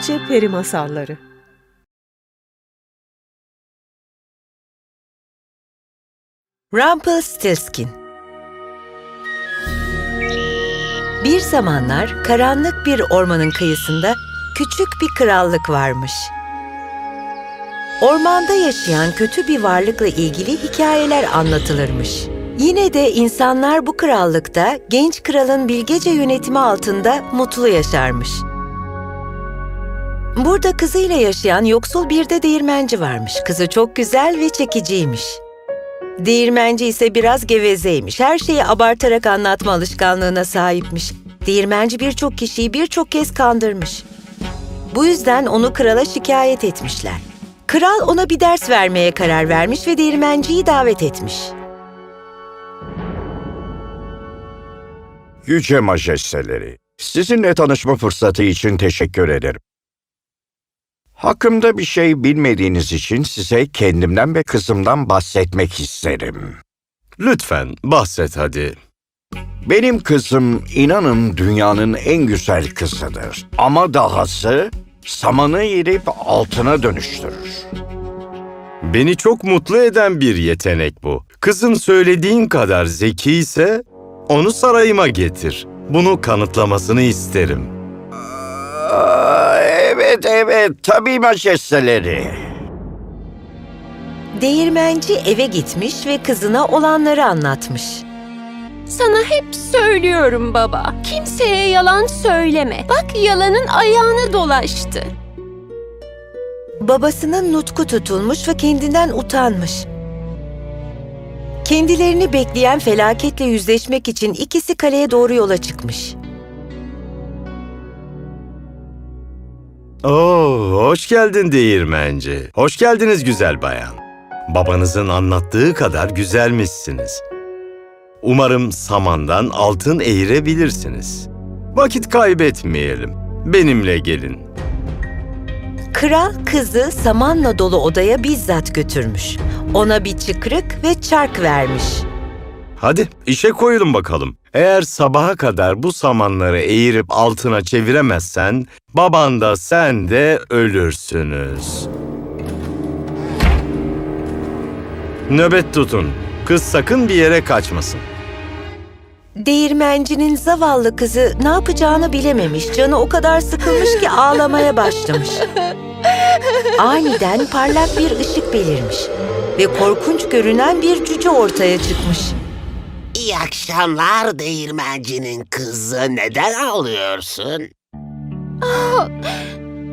Türkçe Peri Masalları Rumpelstiltskin Bir zamanlar karanlık bir ormanın kıyısında küçük bir krallık varmış. Ormanda yaşayan kötü bir varlıkla ilgili hikayeler anlatılırmış. Yine de insanlar bu krallıkta genç kralın bilgece yönetimi altında mutlu yaşarmış. Burada kızıyla yaşayan yoksul bir de değirmenci varmış. Kızı çok güzel ve çekiciymiş. Değirmenci ise biraz gevezeymiş. Her şeyi abartarak anlatma alışkanlığına sahipmiş. Değirmenci birçok kişiyi birçok kez kandırmış. Bu yüzden onu krala şikayet etmişler. Kral ona bir ders vermeye karar vermiş ve değirmenciyi davet etmiş. Yüce Majesteleri, sizinle tanışma fırsatı için teşekkür ederim. Hakkımda bir şey bilmediğiniz için size kendimden ve kızımdan bahsetmek isterim. Lütfen bahset hadi. Benim kızım inanın dünyanın en güzel kızıdır. Ama dahası samanı yerip altına dönüştürür. Beni çok mutlu eden bir yetenek bu. Kızın söylediğin kadar zeki ise onu sarayıma getir. Bunu kanıtlamasını isterim. Evet evet tabii majesteleri. Değirmenci eve gitmiş ve kızına olanları anlatmış. Sana hep söylüyorum baba. Kimseye yalan söyleme. Bak yalanın ayağına dolaştı. Babasının nutku tutulmuş ve kendinden utanmış. Kendilerini bekleyen felaketle yüzleşmek için ikisi kaleye doğru yola çıkmış. Oo, hoş geldin değirmenci. Hoş geldiniz güzel bayan. Babanızın anlattığı kadar güzelmişsiniz. Umarım samandan altın eğirebilirsiniz. Vakit kaybetmeyelim. Benimle gelin. Kral kızı samanla dolu odaya bizzat götürmüş. Ona bir çıkrık ve çark vermiş. Hadi işe koyulun bakalım. Eğer sabaha kadar bu samanları eğirip altına çeviremezsen, baban da sen de ölürsünüz. Nöbet tutun. Kız sakın bir yere kaçmasın. Değirmencinin zavallı kızı ne yapacağını bilememiş. Canı o kadar sıkılmış ki ağlamaya başlamış. Aniden parlak bir ışık belirmiş ve korkunç görünen bir cüce ortaya çıkmış. İyi akşamlar değirmencinin kızı. Neden ağlıyorsun?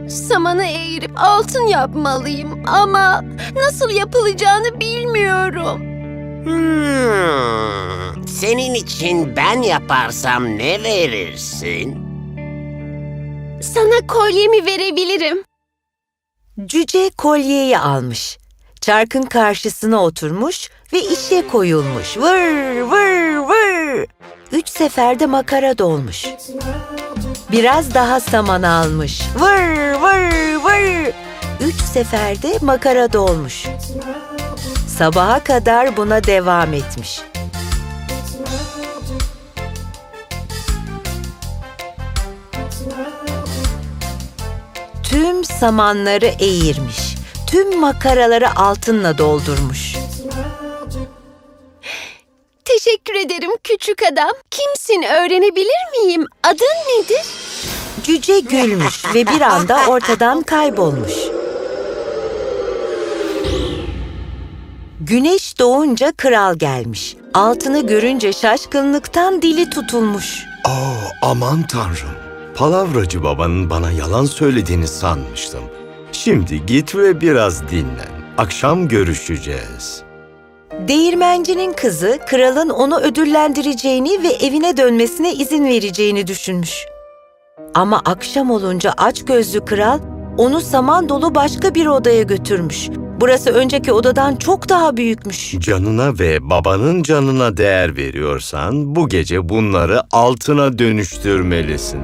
Samanı eğirip altın yapmalıyım ama nasıl yapılacağını bilmiyorum. Hmm, senin için ben yaparsam ne verirsin? Sana kolyemi verebilirim. Cüce kolyeyi almış. Çarkın karşısına oturmuş ve işe koyulmuş. Vır vır vır. Üç seferde makara dolmuş. Biraz daha saman almış. Vır vır vır. Üç seferde makara dolmuş. Sabaha kadar buna devam etmiş. Tüm samanları eğirmiş. Tüm makaraları altınla doldurmuş. Teşekkür ederim küçük adam. Kimsin öğrenebilir miyim? Adın nedir? Cüce gülmüş ve bir anda ortadan kaybolmuş. Güneş doğunca kral gelmiş. Altını görünce şaşkınlıktan dili tutulmuş. Aa, aman tanrım. Palavracı babanın bana yalan söylediğini sanmıştım. Şimdi git ve biraz dinlen. Akşam görüşeceğiz. Değirmencinin kızı kralın onu ödüllendireceğini ve evine dönmesine izin vereceğini düşünmüş. Ama akşam olunca açgözlü kral onu saman dolu başka bir odaya götürmüş. Burası önceki odadan çok daha büyükmüş. Canına ve babanın canına değer veriyorsan bu gece bunları altına dönüştürmelisin.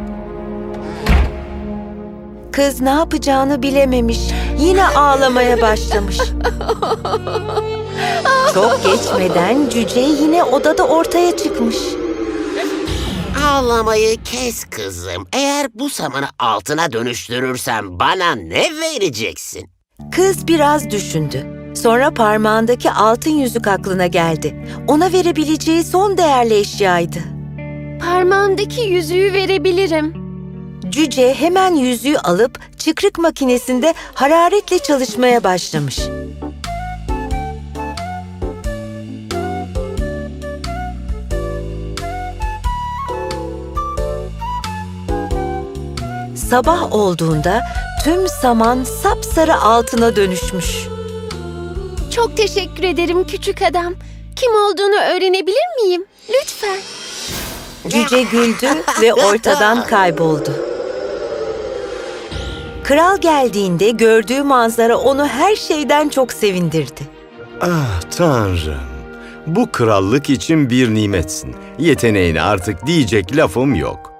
Kız ne yapacağını bilememiş. Yine ağlamaya başlamış. Çok geçmeden cüce yine odada ortaya çıkmış. Ağlamayı kes kızım. Eğer bu samanı altına dönüştürürsen bana ne vereceksin? Kız biraz düşündü. Sonra parmağındaki altın yüzük aklına geldi. Ona verebileceği son değerli eşyaydı. Parmağımdaki yüzüğü verebilirim. Cüce hemen yüzüğü alıp çıkrık makinesinde hararetle çalışmaya başlamış. Sabah olduğunda tüm saman sapsarı altına dönüşmüş. Çok teşekkür ederim küçük adam. Kim olduğunu öğrenebilir miyim? Lütfen. Cüce güldü ve ortadan kayboldu. Kral geldiğinde gördüğü manzara onu her şeyden çok sevindirdi. Ah tanrım. Bu krallık için bir nimetsin. Yeteneğine artık diyecek lafım yok.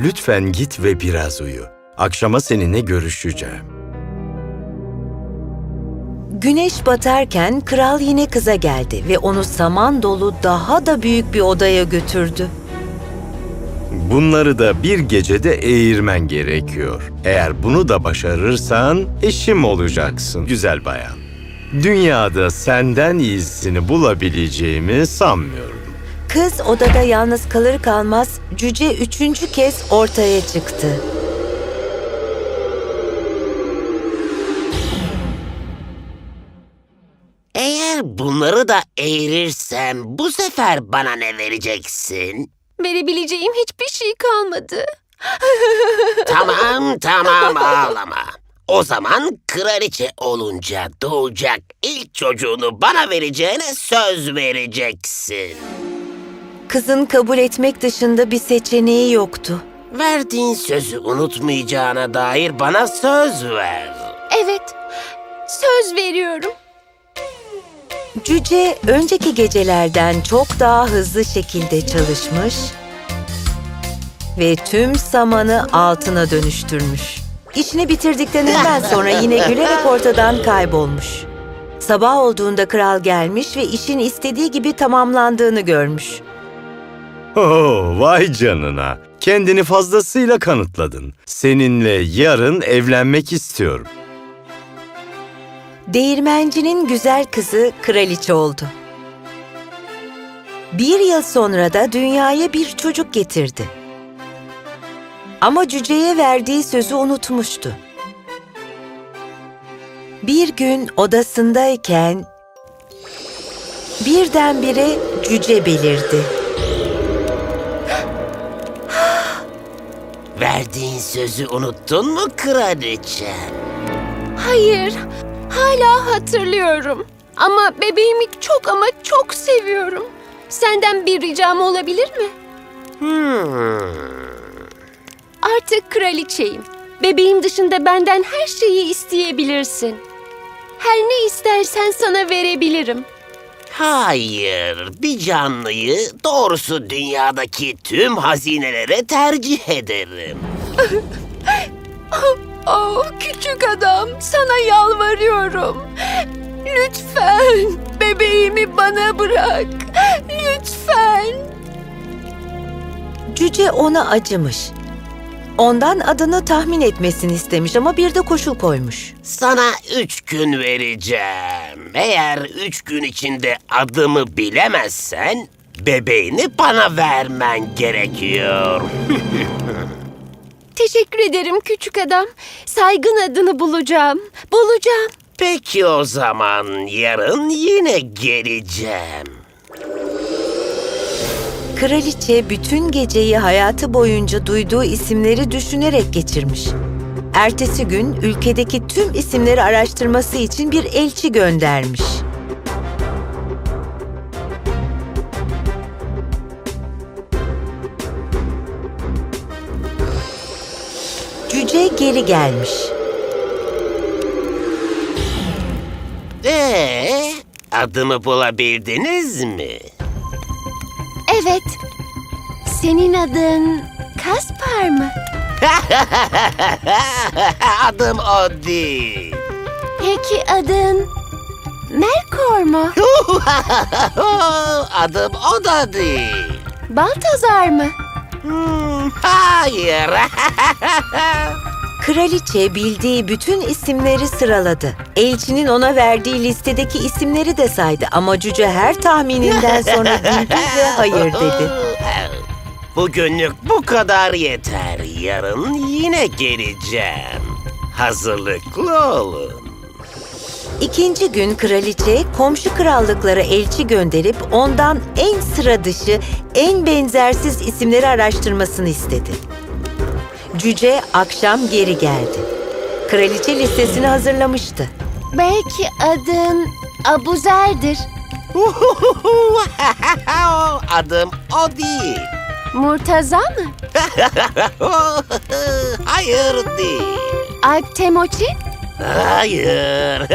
Lütfen git ve biraz uyu. Akşama seninle görüşeceğim. Güneş batarken kral yine kıza geldi ve onu saman dolu daha da büyük bir odaya götürdü. Bunları da bir gecede eğirmen gerekiyor. Eğer bunu da başarırsan eşim olacaksın güzel bayan. Dünyada senden iyisini bulabileceğimi sanmıyorum. Kız odada yalnız kalır kalmaz cüce üçüncü kez ortaya çıktı. Bunları da eğirirsem bu sefer bana ne vereceksin? Verebileceğim hiçbir şey kalmadı. Tamam tamam ağlama. O zaman kraliçe olunca doğacak ilk çocuğunu bana vereceğine söz vereceksin. Kızın kabul etmek dışında bir seçeneği yoktu. Verdiğin sözü unutmayacağına dair bana söz ver. Evet. Söz veriyorum. Cüce önceki gecelerden çok daha hızlı şekilde çalışmış ve tüm samanı altına dönüştürmüş. İşini bitirdikten hemen sonra yine gülerek ortadan kaybolmuş. Sabah olduğunda kral gelmiş ve işin istediği gibi tamamlandığını görmüş. Oh, vay canına. Kendini fazlasıyla kanıtladın. Seninle yarın evlenmek istiyorum. Değirmencinin güzel kızı kraliçe oldu. Bir yıl sonra da dünyaya bir çocuk getirdi. Ama cüceye verdiği sözü unutmuştu. Bir gün odasındayken birdenbire cüce belirdi. Verdiğin sözü unuttun mu kraliçe? Hayır. Hala hatırlıyorum. Ama bebeğimi çok ama çok seviyorum. Senden bir ricam olabilir mi? Hmm. Artık kraliçeyim. Bebeğim dışında benden her şeyi isteyebilirsin. Her ne istersen sana verebilirim. Hayır, bir canlıyı doğrusu dünyadaki tüm hazinelere tercih ederim. Oh küçük adam sana yalvarıyorum. Lütfen bebeğimi bana bırak. Lütfen. Cüce ona acımış. Ondan adını tahmin etmesini istemiş ama bir de koşul koymuş. Sana üç gün vereceğim. Eğer üç gün içinde adımı bilemezsen bebeğini bana vermen gerekiyor. Teşekkür ederim küçük adam. Saygın adını bulacağım. Bulacağım. Peki o zaman yarın yine geleceğim. Kraliçe bütün geceyi hayatı boyunca duyduğu isimleri düşünerek geçirmiş. Ertesi gün ülkedeki tüm isimleri araştırması için bir elçi göndermiş. Geri gelmiş. Ee, adımı bulabildiniz mi? Evet. Senin adın Kaspar mı? Adım o değil. Peki adın Melkor mu? Adım o da değil. Baltazar mı? Hmm, hayır. Kraliçe bildiği bütün isimleri sıraladı. Elçinin ona verdiği listedeki isimleri de saydı ama cüce her tahmininden sonra güldü ve hayır dedi. Bugünlük bu kadar yeter. Yarın yine geleceğim. Hazırlıklı olun. İkinci gün kraliçe komşu krallıklara elçi gönderip ondan en sıra dışı, en benzersiz isimleri araştırmasını istedi. Cüce akşam geri geldi. Kraliçe listesini hazırlamıştı. Belki adın Abuzer'dir. Adım o değil. Murtaza mı? Hayır değil. Alp Temoçin? Hayır.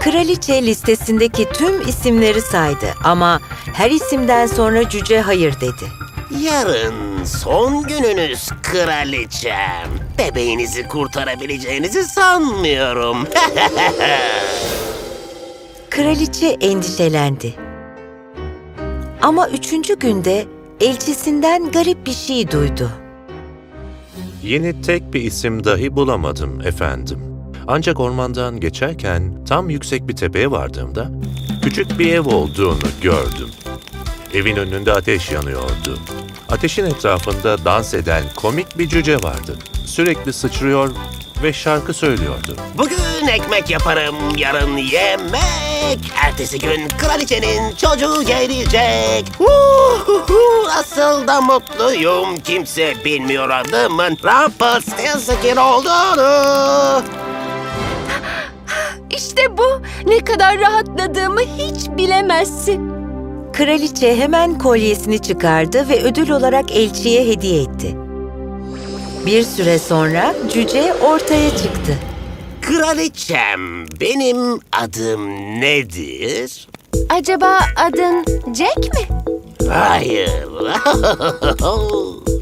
Kraliçe listesindeki tüm isimleri saydı ama her isimden sonra cüce hayır dedi. Yarın son gününüz kraliçem. Bebeğinizi kurtarabileceğinizi sanmıyorum. Kraliçe endişelendi. Ama üçüncü günde elçisinden garip bir şey duydu. Yeni tek bir isim dahi bulamadım efendim. Ancak ormandan geçerken tam yüksek bir tepeye vardığımda küçük bir ev olduğunu gördüm. Evin önünde ateş yanıyordu. Ateşin etrafında dans eden komik bir cüce vardı. Sürekli sıçrıyor ve şarkı söylüyordu. Bugün ekmek yaparım, yarın yemek. Ertesi gün kraliçenin çocuğu gelecek. Uhuhu, Asıl da mutluyum. Kimse bilmiyor adımın Rumpelstiltskin olduğunu. İşte bu. Ne kadar rahatladığımı hiç bilemezsin. Kraliçe hemen kolyesini çıkardı ve ödül olarak elçiye hediye etti. Bir süre sonra cüce ortaya çıktı. Kraliçem, benim adım nedir? Acaba adın Jack mi? Hayır.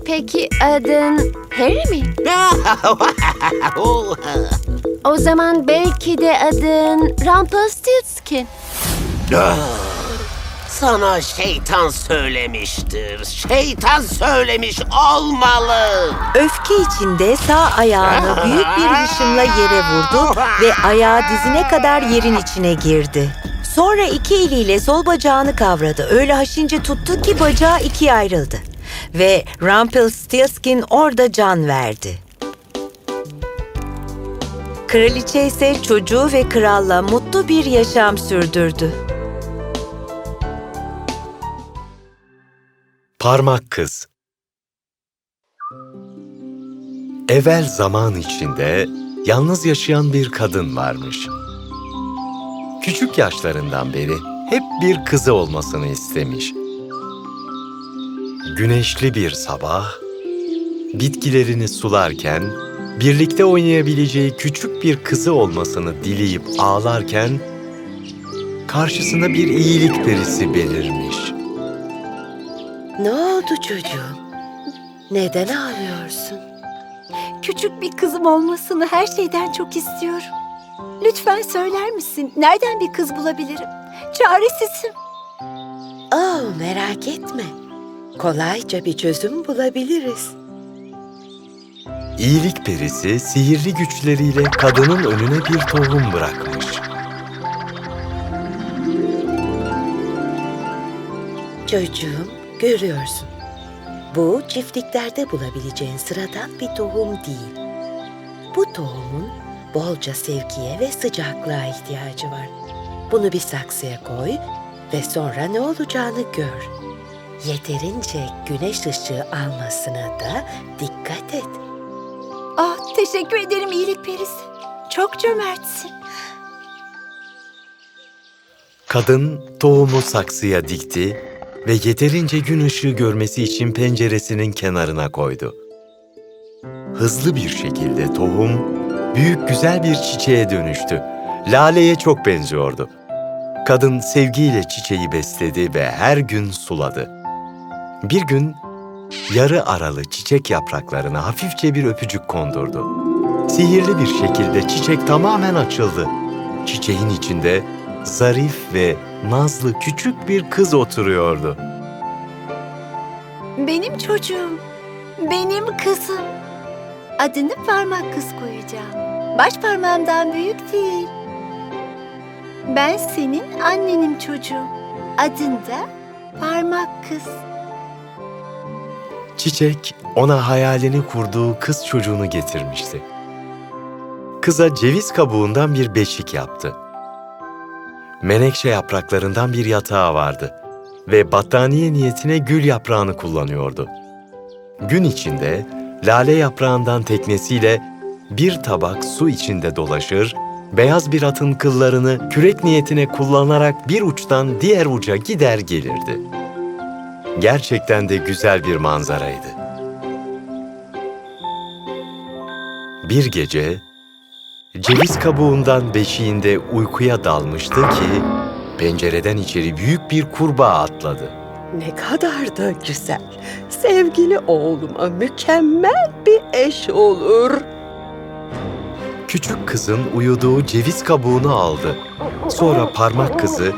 Peki adın Harry mi? O zaman belki de adın Rumpelstiltskin. Sana şeytan söylemiştir. Şeytan söylemiş olmalı. Öfke içinde sağ ayağını büyük bir hışımla yere vurdu ve ayağı dizine kadar yerin içine girdi. Sonra iki eliyle sol bacağını kavradı. Öyle haşince tuttu ki bacağı ikiye ayrıldı. Ve Rumpelstiltskin orada can verdi. Kraliçe ise çocuğu ve kralla mutlu bir yaşam sürdürdü. Parmak Kız Evvel zaman içinde yalnız yaşayan bir kadın varmış. Küçük yaşlarından beri hep bir kızı olmasını istemiş. Güneşli bir sabah, bitkilerini sularken, birlikte oynayabileceği küçük bir kızı olmasını dileyip ağlarken, karşısına bir iyilik perisi belirmiş. Ne oldu çocuğum? Neden ağlıyorsun? Küçük bir kızım olmasını her şeyden çok istiyorum. Lütfen söyler misin? Nereden bir kız bulabilirim? Çaresizim. Oh merak etme. Kolayca bir çözüm bulabiliriz. İyilik perisi sihirli güçleriyle kadının önüne bir tohum bırakmış. Çocuğum, görüyorsun. Bu çiftliklerde bulabileceğin sıradan bir tohum değil. Bu tohumun bolca sevgiye ve sıcaklığa ihtiyacı var. Bunu bir saksıya koy ve sonra ne olacağını gör. Yeterince güneş ışığı almasına da dikkat et. Ah teşekkür ederim iyilik perisi. Çok cömertsin. Kadın tohumu saksıya dikti ve yeterince gün ışığı görmesi için penceresinin kenarına koydu. Hızlı bir şekilde tohum büyük güzel bir çiçeğe dönüştü. Laleye çok benziyordu. Kadın sevgiyle çiçeği besledi ve her gün suladı. Bir gün yarı aralı çiçek yapraklarına hafifçe bir öpücük kondurdu. Sihirli bir şekilde çiçek tamamen açıldı. Çiçeğin içinde zarif ve nazlı küçük bir kız oturuyordu. Benim çocuğum. Benim kızım. Adını parmak kız koyacağım. Baş parmağımdan büyük değil. Ben senin annenim çocuğum. Adın da parmak kız. Çiçek ona hayalini kurduğu kız çocuğunu getirmişti. Kıza ceviz kabuğundan bir beşik yaptı. Menekşe yapraklarından bir yatağı vardı ve battaniye niyetine gül yaprağını kullanıyordu. Gün içinde lale yaprağından teknesiyle bir tabak su içinde dolaşır, beyaz bir atın kıllarını kürek niyetine kullanarak bir uçtan diğer uca gider gelirdi. Gerçekten de güzel bir manzaraydı. Bir gece ceviz kabuğundan beşiğinde uykuya dalmıştı ki pencereden içeri büyük bir kurbağa atladı. Ne kadar da güzel. Sevgili oğluma mükemmel bir eş olur. Küçük kızın uyuduğu ceviz kabuğunu aldı. Sonra parmak kızı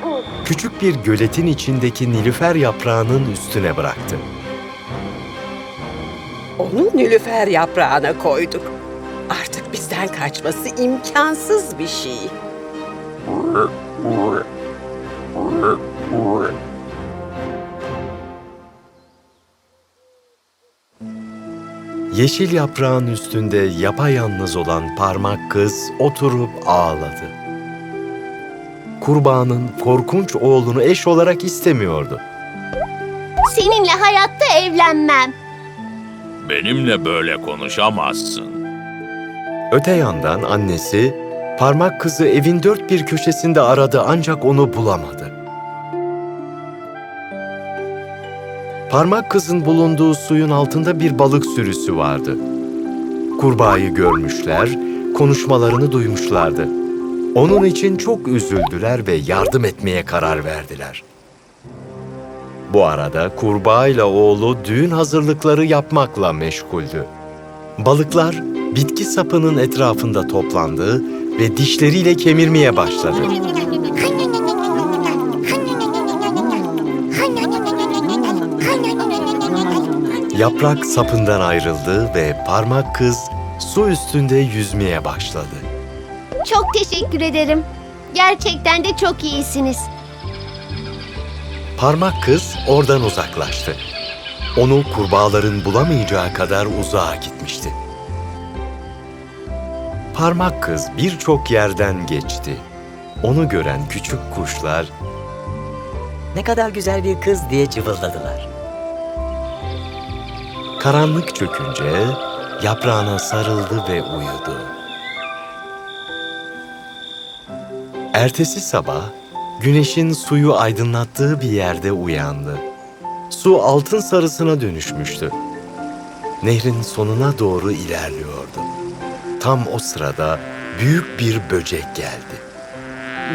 küçük bir göletin içindeki nilüfer yaprağının üstüne bıraktı. Onu nilüfer yaprağına koyduk. Artık bizden kaçması imkansız bir şey. Yeşil yaprağın üstünde yapayalnız olan parmak kız oturup ağladı. Kurbağanın korkunç oğlunu eş olarak istemiyordu. Seninle hayatta evlenmem. Benimle böyle konuşamazsın. Öte yandan annesi parmak kızı evin dört bir köşesinde aradı ancak onu bulamadı. Parmak kızın bulunduğu suyun altında bir balık sürüsü vardı. Kurbağayı görmüşler, konuşmalarını duymuşlardı. Onun için çok üzüldüler ve yardım etmeye karar verdiler. Bu arada kurbağa ile oğlu düğün hazırlıkları yapmakla meşguldü. Balıklar bitki sapının etrafında toplandı ve dişleriyle kemirmeye başladı. Yaprak sapından ayrıldı ve parmak kız su üstünde yüzmeye başladı. Çok teşekkür ederim. Gerçekten de çok iyisiniz. Parmak kız oradan uzaklaştı. Onu kurbağaların bulamayacağı kadar uzağa gitmişti. Parmak kız birçok yerden geçti. Onu gören küçük kuşlar Ne kadar güzel bir kız diye cıvıldadılar. karanlık çökünce yaprağına sarıldı ve uyudu. Ertesi sabah güneşin suyu aydınlattığı bir yerde uyandı. Su altın sarısına dönüşmüştü. Nehrin sonuna doğru ilerliyordu. Tam o sırada büyük bir böcek geldi.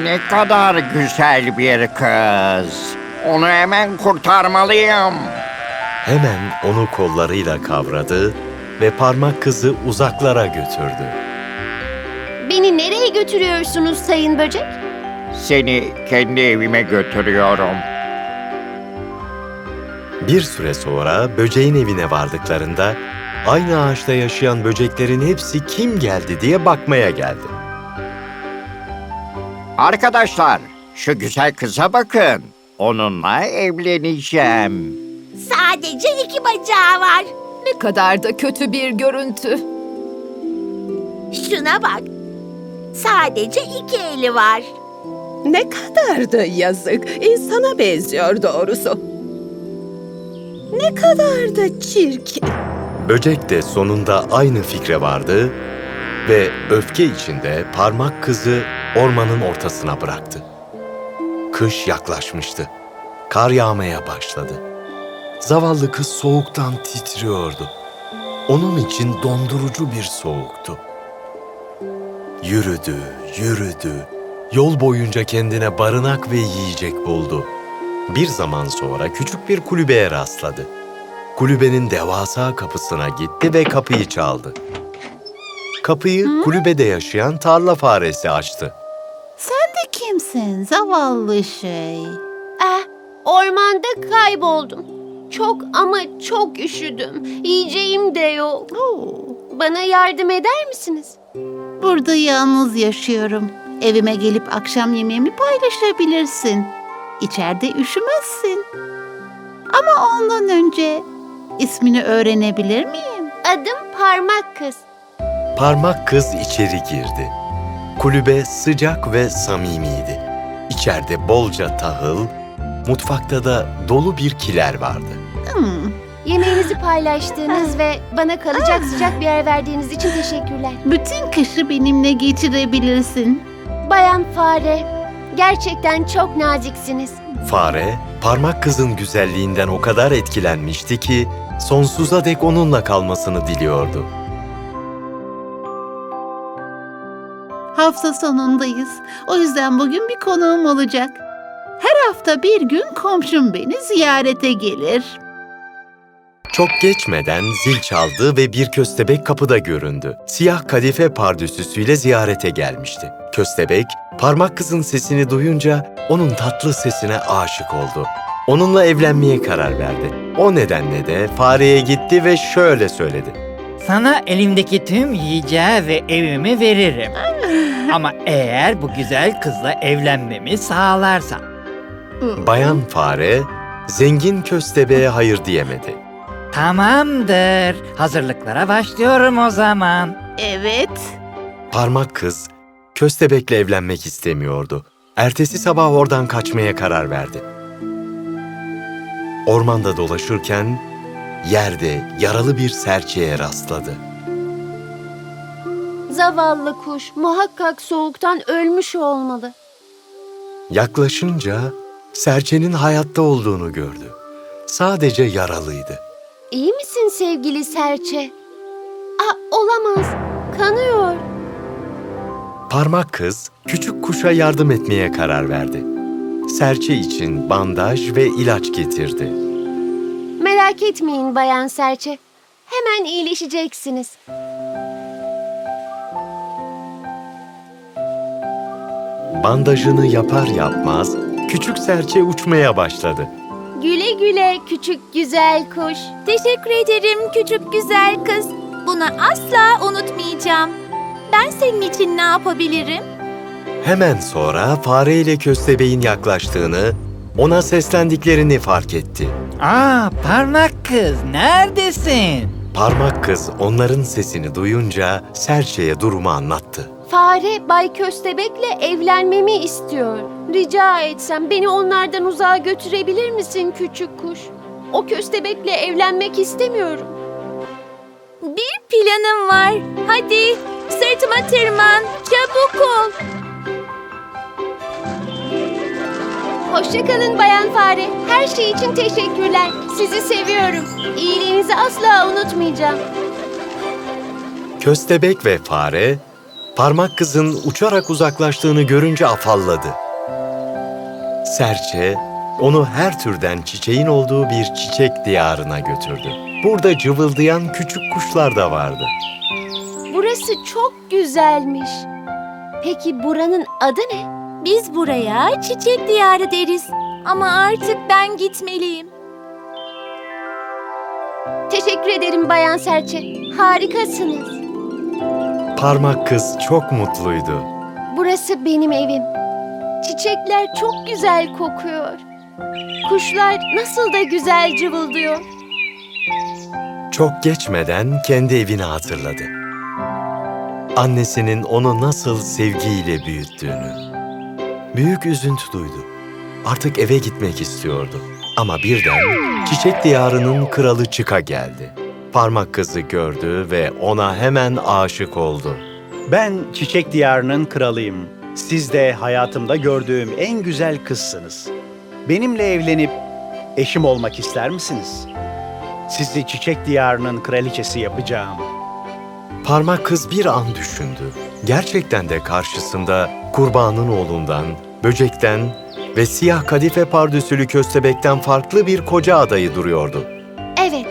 Ne kadar güzel bir kız. Onu hemen kurtarmalıyım. Hemen onu kollarıyla kavradı ve parmak kızı uzaklara götürdü. Beni nereye götürüyorsunuz Sayın Böcek? Seni kendi evime götürüyorum. Bir süre sonra böceğin evine vardıklarında aynı ağaçta yaşayan böceklerin hepsi kim geldi diye bakmaya geldi. Arkadaşlar, şu güzel kıza bakın. Onunla evleneceğim. Sadece iki bacağı var. Ne kadar da kötü bir görüntü. Şuna bak. Sadece iki eli var. Ne kadar da yazık. İnsana benziyor doğrusu. Ne kadar da çirkin. Böcek de sonunda aynı fikre vardı ve öfke içinde parmak kızı ormanın ortasına bıraktı. Kış yaklaşmıştı. Kar yağmaya başladı. Zavallı kız soğuktan titriyordu. Onun için dondurucu bir soğuktu. Yürüdü, yürüdü. Yol boyunca kendine barınak ve yiyecek buldu. Bir zaman sonra küçük bir kulübeye rastladı. Kulübenin devasa kapısına gitti ve kapıyı çaldı. Kapıyı kulübede yaşayan tarla faresi açtı. Sen de kimsin zavallı şey? Ah, ormanda kayboldum. çok ama çok üşüdüm. Yiyeceğim de yok. Bana yardım eder misiniz? Burada yalnız yaşıyorum. Evime gelip akşam yemeğimi paylaşabilirsin. İçeride üşümezsin. Ama ondan önce ismini öğrenebilir miyim? Adım Parmak Kız. Parmak kız içeri girdi. Kulübe sıcak ve samimiydi. İçeride bolca tahıl, mutfakta da dolu bir kiler vardı. Hmm, Yemeğinizi paylaştığınız ve bana kalacak sıcak bir yer verdiğiniz için teşekkürler. bütün kışı benimle geçirebilirsin. Bayan Fare, gerçekten çok naziksiniz. Fare, parmak kızın güzelliğinden o kadar etkilenmişti ki sonsuza dek onunla kalmasını diliyordu. Hafta sonundayız. O yüzden bugün bir konuğum olacak. Her hafta bir gün komşum beni ziyarete gelir. Çok geçmeden zil çaldı ve bir köstebek kapıda göründü. Siyah kadife pardüsüsüyle ziyarete gelmişti. Köstebek, parmak kızın sesini duyunca onun tatlı sesine aşık oldu. Onunla evlenmeye karar verdi. O nedenle de fareye gitti ve şöyle söyledi. Sana elimdeki tüm yiyeceği ve evimi veririm. Ama eğer bu güzel kızla evlenmemi sağlarsan. Bayan fare, zengin köstebeğe hayır diyemedi. Tamamdır. Hazırlıklara başlıyorum o zaman. Evet. Parmak kız, köstebekle evlenmek istemiyordu. Ertesi sabah oradan kaçmaya karar verdi. Ormanda dolaşırken yerde yaralı bir serçeye rastladı. Zavallı kuş muhakkak soğuktan ölmüş olmalı. Yaklaşınca serçenin hayatta olduğunu gördü. Sadece yaralıydı. İyi misin sevgili serçe? Aa, olamaz. Kanıyor. Parmak kız küçük kuşa yardım etmeye karar verdi. Serçe için bandaj ve ilaç getirdi. Merak etmeyin bayan serçe. Hemen iyileşeceksiniz. Bandajını yapar yapmaz küçük serçe uçmaya başladı. Güle güle küçük güzel kuş. Teşekkür ederim küçük güzel kız. Bunu asla unutmayacağım. Ben senin için ne yapabilirim? Hemen sonra fare ile köstebeğin yaklaştığını, ona seslendiklerini fark etti. Aa parmak kız neredesin? Parmak kız onların sesini duyunca serçeye durumu anlattı. Fare Bay Köstebek'le evlenmemi istiyor. Rica etsem beni onlardan uzağa götürebilir misin küçük kuş? O köstebekle evlenmek istemiyorum. Bir planım var. Hadi sırtıma tırman. Çabuk ol. Hoşçakalın Bayan Fare. Her şey için teşekkürler. Sizi seviyorum. İyiliğinizi asla unutmayacağım. Köstebek ve fare, parmak kızın uçarak uzaklaştığını görünce afalladı. Serçe, onu her türden çiçeğin olduğu bir çiçek diyarına götürdü. Burada cıvıldayan küçük kuşlar da vardı. Burası çok güzelmiş. Peki buranın adı ne? Biz buraya çiçek diyarı deriz. Ama artık ben gitmeliyim. Teşekkür ederim Bayan Serçe. Harikasınız. Parmak kız çok mutluydu. Burası benim evim. Çiçekler çok güzel kokuyor. Kuşlar nasıl da güzel cıvıldıyor. Çok geçmeden kendi evini hatırladı. Annesinin onu nasıl sevgiyle büyüttüğünü. Büyük üzüntü duydu. Artık eve gitmek istiyordu. Ama birden çiçek diyarının kralı Çıka geldi. Parmak kızı gördü ve ona hemen aşık oldu. Ben Çiçek Diyarı'nın kralıyım. Siz de hayatımda gördüğüm en güzel kızsınız. Benimle evlenip eşim olmak ister misiniz? Sizi Çiçek Diyarı'nın kraliçesi yapacağım. Parmak kız bir an düşündü. Gerçekten de karşısında kurbanın oğlundan, böcekten ve siyah kadife pardüsülü köstebekten farklı bir koca adayı duruyordu. Evet.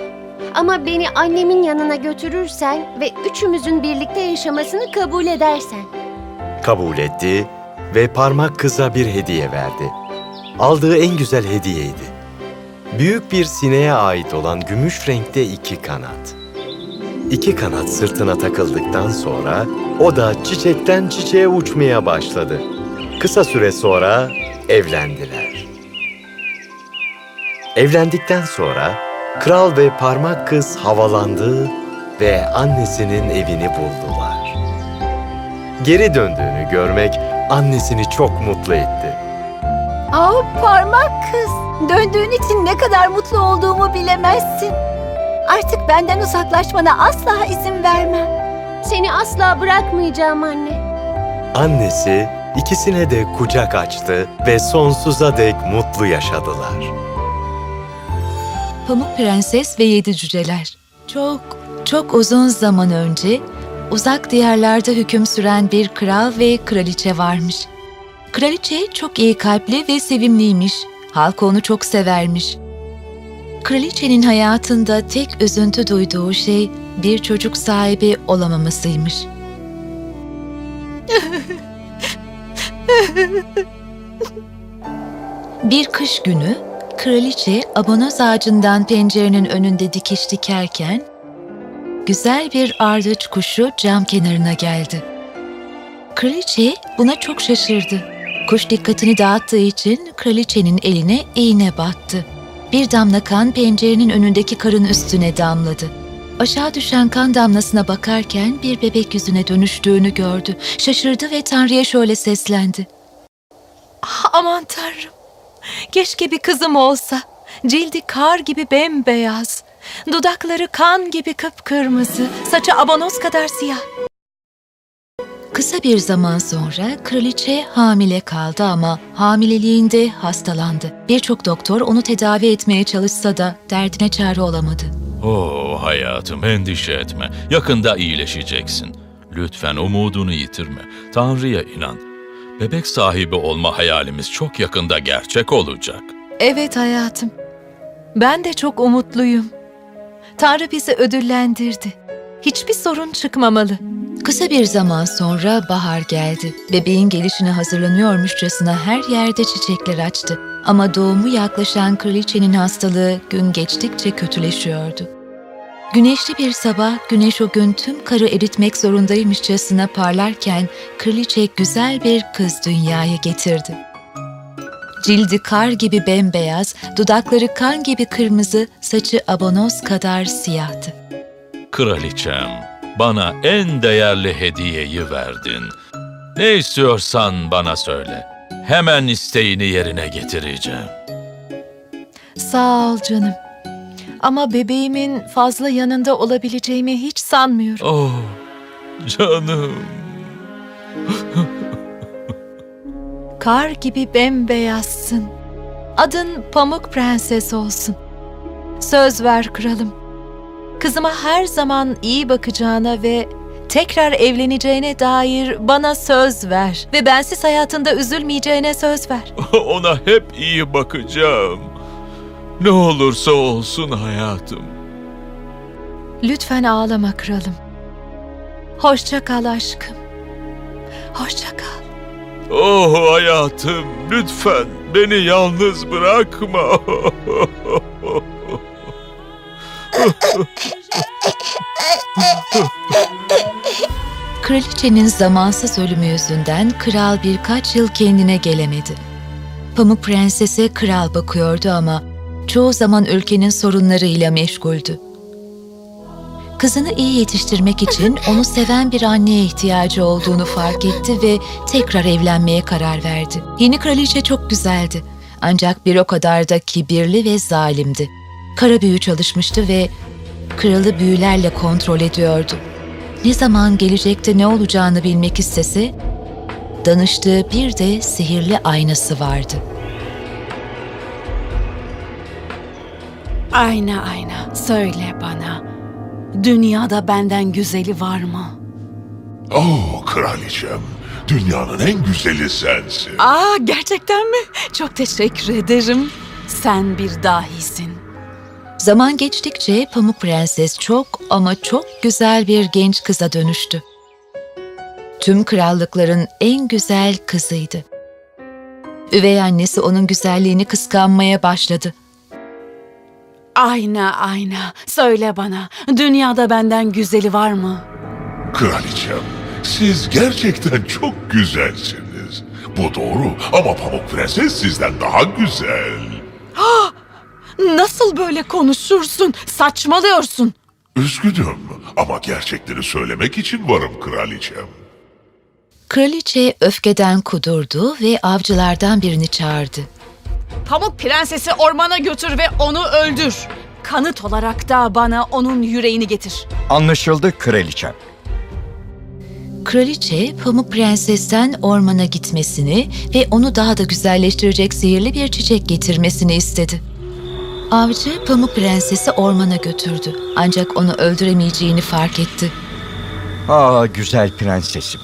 Ama beni annemin yanına götürürsen ve üçümüzün birlikte yaşamasını kabul edersen. Kabul etti ve parmak kıza bir hediye verdi. Aldığı en güzel hediyeydi. Büyük bir sineğe ait olan gümüş renkte iki kanat. İki kanat sırtına takıldıktan sonra o da çiçekten çiçeğe uçmaya başladı. Kısa süre sonra evlendiler. Evlendikten sonra kral ve parmak kız havalandı ve annesinin evini buldular. Geri döndüğünü görmek annesini çok mutlu etti. Aa parmak kız. Döndüğün için ne kadar mutlu olduğumu bilemezsin. Artık benden uzaklaşmana asla izin vermem. Seni asla bırakmayacağım anne. Annesi ikisine de kucak açtı ve sonsuza dek mutlu yaşadılar. Pamuk Prenses ve Yedi Cüceler. Çok, çok uzun zaman önce uzak diyarlarda hüküm süren bir kral ve kraliçe varmış. Kraliçe çok iyi kalpli ve sevimliymiş. Halk onu çok severmiş. Kraliçenin hayatında tek üzüntü duyduğu şey bir çocuk sahibi olamamasıymış. Bir kış günü kraliçe abonoz ağacından pencerenin önünde dikiş dikerken güzel bir ardıç kuşu cam kenarına geldi. Kraliçe buna çok şaşırdı. Kuş dikkatini dağıttığı için kraliçenin eline iğne battı. Bir damla kan pencerenin önündeki karın üstüne damladı. Aşağı düşen kan damlasına bakarken bir bebek yüzüne dönüştüğünü gördü. Şaşırdı ve Tanrı'ya şöyle seslendi. Ah, aman tanrım. Keşke bir kızım olsa. Cildi kar gibi bembeyaz. Dudakları kan gibi kıpkırmızı. Saçı abonoz kadar siyah. Kısa bir zaman sonra kraliçe hamile kaldı ama hamileliğinde hastalandı. Birçok doktor onu tedavi etmeye çalışsa da derdine çare olamadı. Oh hayatım endişe etme. Yakında iyileşeceksin. Lütfen umudunu yitirme. Tanrı'ya inan. Bebek sahibi olma hayalimiz çok yakında gerçek olacak. Evet hayatım. Ben de çok umutluyum. Tanrı bizi ödüllendirdi. Hiçbir sorun çıkmamalı. Kısa bir zaman sonra bahar geldi. Bebeğin gelişine hazırlanıyormuşçasına her yerde çiçekler açtı. Ama doğumu yaklaşan kraliçenin hastalığı gün geçtikçe kötüleşiyordu. Güneşli bir sabah güneş o gün tüm karı eritmek zorundaymışçasına parlarken kraliçe güzel bir kız dünyaya getirdi. Cildi kar gibi bembeyaz, dudakları kan gibi kırmızı, saçı abonoz kadar siyahtı. Kraliçem, bana en değerli hediyeyi verdin. Ne istiyorsan bana söyle. Hemen isteğini yerine getireceğim. Sağ ol canım. Ama bebeğimin fazla yanında olabileceğimi hiç sanmıyorum. Oh, canım. Kar gibi bembeyazsın. Adın Pamuk Prenses olsun. Söz ver kralım. Kızıma her zaman iyi bakacağına ve tekrar evleneceğine dair bana söz ver. Ve bensiz hayatında üzülmeyeceğine söz ver. Ona hep iyi bakacağım. Ne olursa olsun hayatım. Lütfen ağlama kralım. Hoşça kal aşkım. Hoşça kal. Oh hayatım, lütfen beni yalnız bırakma. Kraliçenin zamansız ölümü yüzünden kral birkaç yıl kendine gelemedi. Pamuk Prenses'e kral bakıyordu ama çoğu zaman ülkenin sorunlarıyla meşguldü. Kızını iyi yetiştirmek için onu seven bir anneye ihtiyacı olduğunu fark etti ve tekrar evlenmeye karar verdi. Yeni kraliçe çok güzeldi ancak bir o kadar da kibirli ve zalimdi. Kara büyü çalışmıştı ve kralı büyülerle kontrol ediyordu. Ne zaman gelecekte ne olacağını bilmek istese, danıştığı bir de sihirli aynası vardı. Ayna ayna söyle bana. Dünyada benden güzeli var mı? Oh kraliçem, dünyanın en güzeli sensin. Aa gerçekten mi? Çok teşekkür ederim. Sen bir dahisin. Zaman geçtikçe Pamuk Prenses çok ama çok güzel bir genç kıza dönüştü. Tüm krallıkların en güzel kızıydı. Üvey annesi onun güzelliğini kıskanmaya başladı. Ayna ayna söyle bana dünyada benden güzeli var mı? Kraliçem, siz gerçekten çok güzelsiniz. Bu doğru ama Pamuk Prenses sizden daha güzel. Nasıl böyle konuşursun? Saçmalıyorsun. Üzgünüm ama gerçekleri söylemek için varım kraliçem. Kraliçe öfkeden kudurdu ve avcılardan birini çağırdı. Pamuk prensesi ormana götür ve onu öldür. Kanıt olarak da bana onun yüreğini getir. Anlaşıldı kraliçem. Kraliçe Pamuk Prenses'ten ormana gitmesini ve onu daha da güzelleştirecek sihirli bir çiçek getirmesini istedi. Avcı Pamuk Prenses'i ormana götürdü ancak onu öldüremeyeceğini fark etti. Aa güzel prensesim.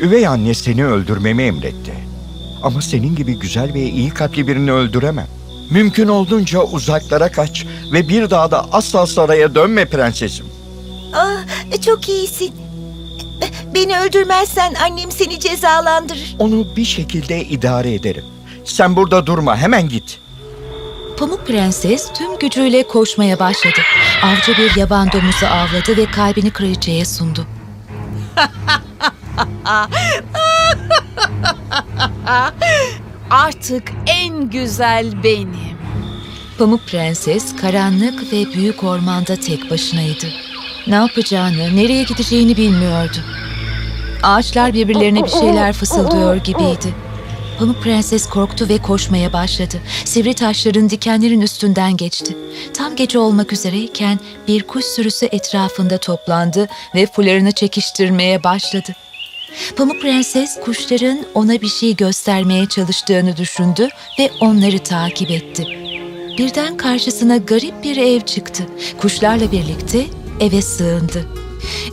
Üvey anne seni öldürmemi emretti. Ama senin gibi güzel ve iyi kalpli birini öldüremem. Mümkün olduğunca uzaklara kaç ve bir daha da asla saraya dönme prensesim. Ah, çok iyisin. Beni öldürmezsen annem seni cezalandırır. Onu bir şekilde idare ederim. Sen burada durma hemen git. Pamuk Prenses tüm gücüyle koşmaya başladı. Avcı bir yaban domuzu avladı ve kalbini kraliçeye sundu. Artık en güzel benim. Pamuk Prenses karanlık ve büyük ormanda tek başınaydı. Ne yapacağını, nereye gideceğini bilmiyordu. Ağaçlar birbirlerine bir şeyler fısıldıyor gibiydi. Pamuk Prenses korktu ve koşmaya başladı. Sivri taşların dikenlerin üstünden geçti. Tam gece olmak üzereyken bir kuş sürüsü etrafında toplandı ve fularını çekiştirmeye başladı. Pamuk Prenses kuşların ona bir şey göstermeye çalıştığını düşündü ve onları takip etti. Birden karşısına garip bir ev çıktı. Kuşlarla birlikte eve sığındı.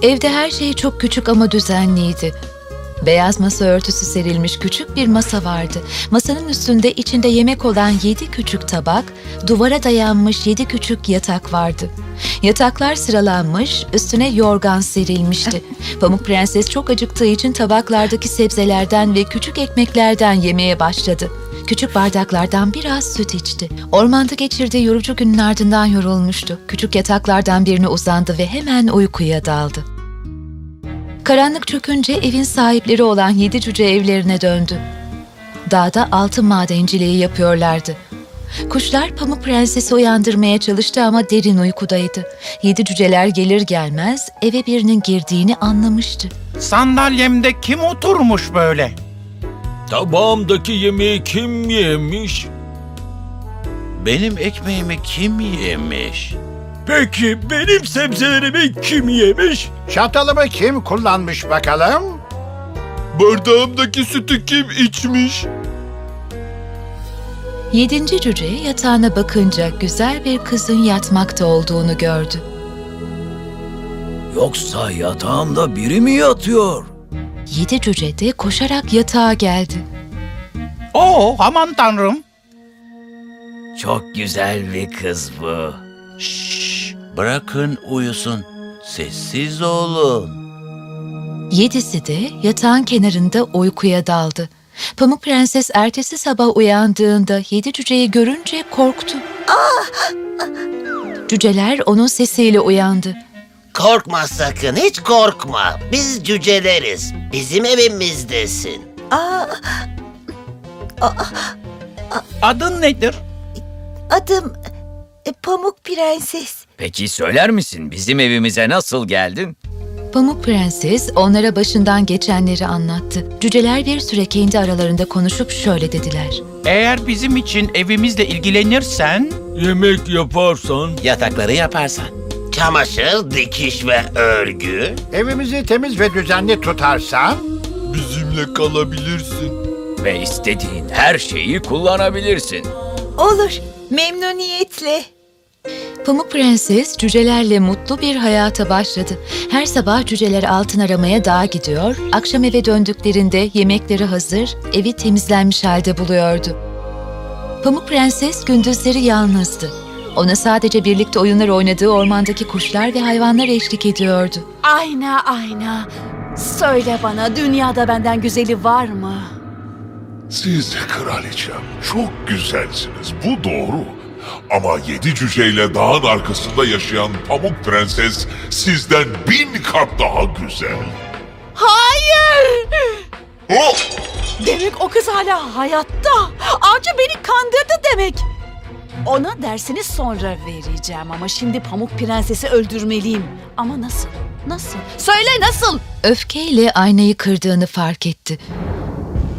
Evde her şey çok küçük ama düzenliydi. Beyaz masa örtüsü serilmiş küçük bir masa vardı. Masanın üstünde içinde yemek olan yedi küçük tabak, duvara dayanmış yedi küçük yatak vardı. Yataklar sıralanmış, üstüne yorgan serilmişti. Pamuk Prenses çok acıktığı için tabaklardaki sebzelerden ve küçük ekmeklerden yemeye başladı. Küçük bardaklardan biraz süt içti. Ormanda geçirdiği yorucu günün ardından yorulmuştu. Küçük yataklardan birine uzandı ve hemen uykuya daldı. Karanlık çökünce evin sahipleri olan yedi cüce evlerine döndü. Dağda altın madenciliği yapıyorlardı. Kuşlar Pamuk Prenses'i uyandırmaya çalıştı ama derin uykudaydı. Yedi cüceler gelir gelmez eve birinin girdiğini anlamıştı. Sandalyemde kim oturmuş böyle? Tabağımdaki yemeği kim yemiş? Benim ekmeğimi kim yemiş? Peki benim sebzelerimi kim yemiş? Çatalımı kim kullanmış bakalım? Bardağımdaki sütü kim içmiş? Yedinci cüce yatağına bakınca güzel bir kızın yatmakta olduğunu gördü. Yoksa yatağımda biri mi yatıyor? Yedi cüce de koşarak yatağa geldi. Oo aman tanrım. Çok güzel bir kız bu. Şşş, bırakın uyusun. Sessiz olun. Yedisi de yatağın kenarında uykuya daldı. Pamuk Prenses ertesi sabah uyandığında yedi cüceyi görünce korktu. Cüceler onun sesiyle uyandı. Korkma sakın, hiç korkma. Biz cüceleriz. Bizim evimizdesin. Aa, Adın nedir? adım e, Pamuk Prenses. Peki söyler misin bizim evimize nasıl geldin? Pamuk Prenses onlara başından geçenleri anlattı. Cüceler bir süre kendi aralarında konuşup şöyle dediler. Eğer bizim için evimizle ilgilenirsen... Yemek yaparsan... Yatakları yaparsan. Çamaşır, dikiş ve örgü. Evimizi temiz ve düzenli tutarsan... Bizimle kalabilirsin. Ve istediğin her şeyi kullanabilirsin. Olur, memnuniyetle. Pamuk Prenses cücelerle mutlu bir hayata başladı. Her sabah cüceler altın aramaya dağa gidiyor, akşam eve döndüklerinde yemekleri hazır, evi temizlenmiş halde buluyordu. Pamuk Prenses gündüzleri yalnızdı. Ona sadece birlikte oyunlar oynadığı ormandaki kuşlar ve hayvanlar eşlik ediyordu. Ayna ayna söyle bana dünyada benden güzeli var mı? Siz de kraliçem çok güzelsiniz. Bu doğru. Ama yedi cüceyle dağın arkasında yaşayan Pamuk Prenses sizden bin kat daha güzel. Hayır! Oh! Demek o kız hala hayatta. Avcı beni kandırdı demek. Ona dersini sonra vereceğim ama şimdi Pamuk Prenses'i öldürmeliyim. Ama nasıl? Nasıl? Söyle nasıl? Öfkeyle aynayı kırdığını fark etti.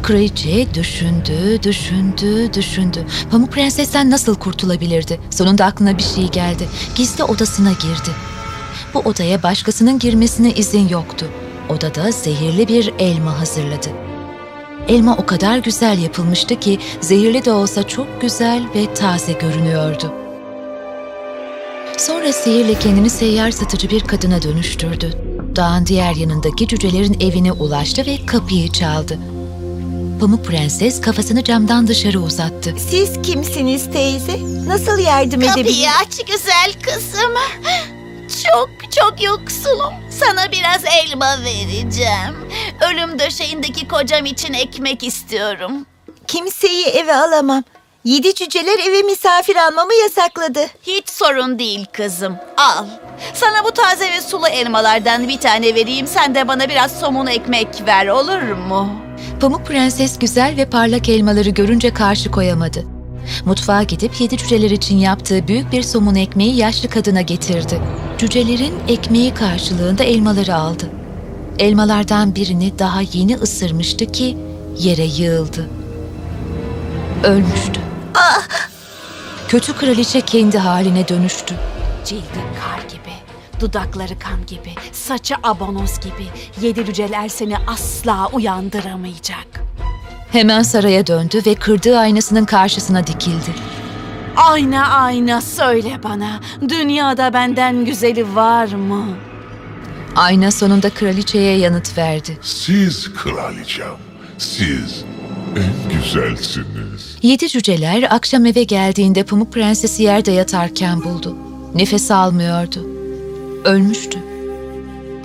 Kraliçe düşündü, düşündü, düşündü. Pamuk Prenses'ten nasıl kurtulabilirdi? Sonunda aklına bir şey geldi. Gizli odasına girdi. Bu odaya başkasının girmesine izin yoktu. Odada zehirli bir elma hazırladı. Elma o kadar güzel yapılmıştı ki zehirli de olsa çok güzel ve taze görünüyordu. Sonra sihirle kendini seyyar satıcı bir kadına dönüştürdü. Dağın diğer yanındaki cücelerin evine ulaştı ve kapıyı çaldı. Pamuk Prenses kafasını camdan dışarı uzattı. Siz kimsiniz teyze? Nasıl yardım edebilirim? Kapıyı aç güzel kızım. Çok çok yoksulum. Sana biraz elma vereceğim. Ölüm döşeğindeki kocam için ekmek istiyorum. Kimseyi eve alamam. Yedi cüceler eve misafir almamı yasakladı. Hiç sorun değil kızım. Al. Sana bu taze ve sulu elmalardan bir tane vereyim. Sen de bana biraz somun ekmek ver olur mu? Pamuk Prenses güzel ve parlak elmaları görünce karşı koyamadı. Mutfağa gidip yedi cüceler için yaptığı büyük bir somun ekmeği yaşlı kadına getirdi. Cücelerin ekmeği karşılığında elmaları aldı. Elmalardan birini daha yeni ısırmıştı ki yere yığıldı. Ölmüştü. Kötü kraliçe kendi haline dönüştü. Cildi kar gibi, dudakları kan gibi, saçı abonoz gibi. Yedi cüceler seni asla uyandıramayacak. Hemen saraya döndü ve kırdığı aynasının karşısına dikildi. Ayna ayna söyle bana, dünyada benden güzeli var mı? Ayna sonunda kraliçeye yanıt verdi. Siz kraliçem, siz en güzelsiniz. Yedi cüceler akşam eve geldiğinde Pamuk Prenses'i yerde yatarken buldu. Nefes almıyordu. Ölmüştü.